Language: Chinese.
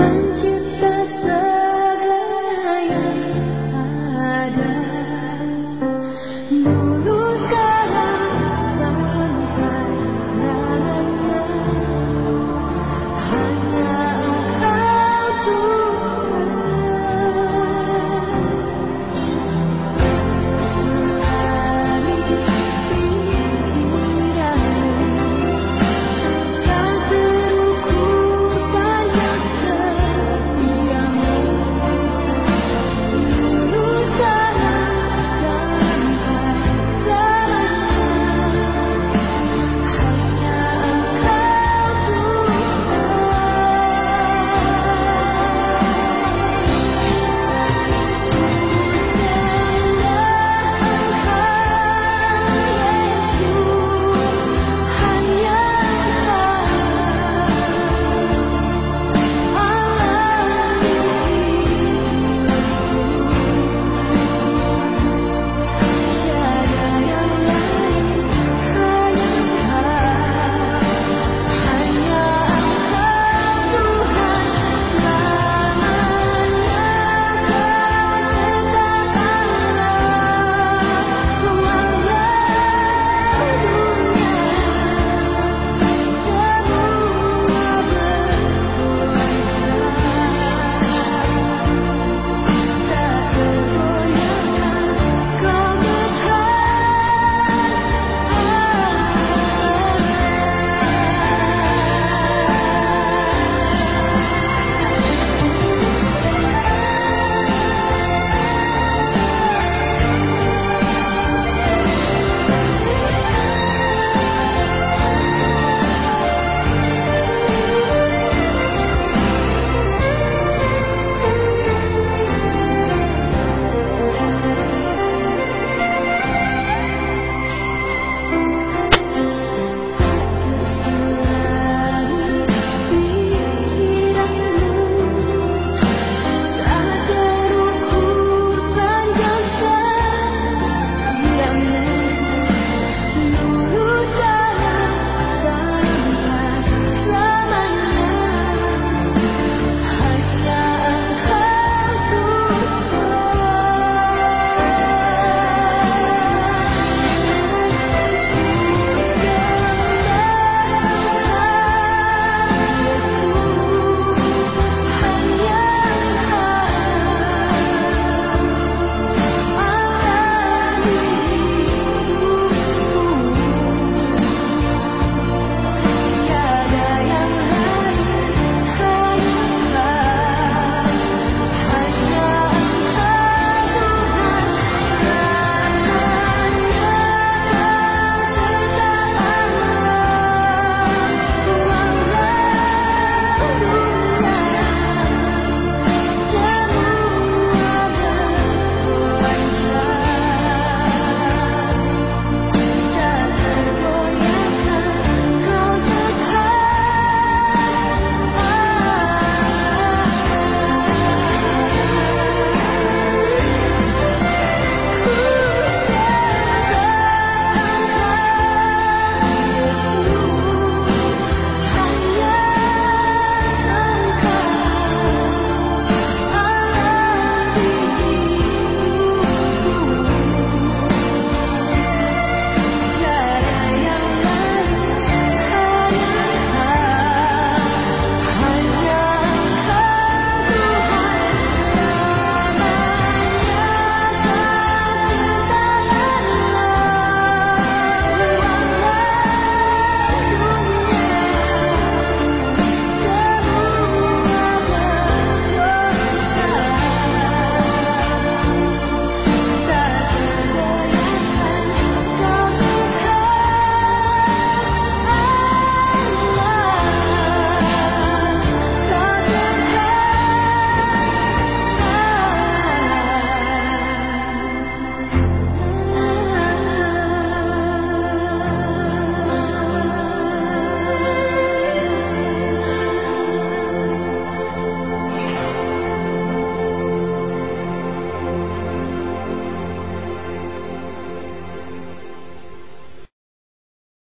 曾经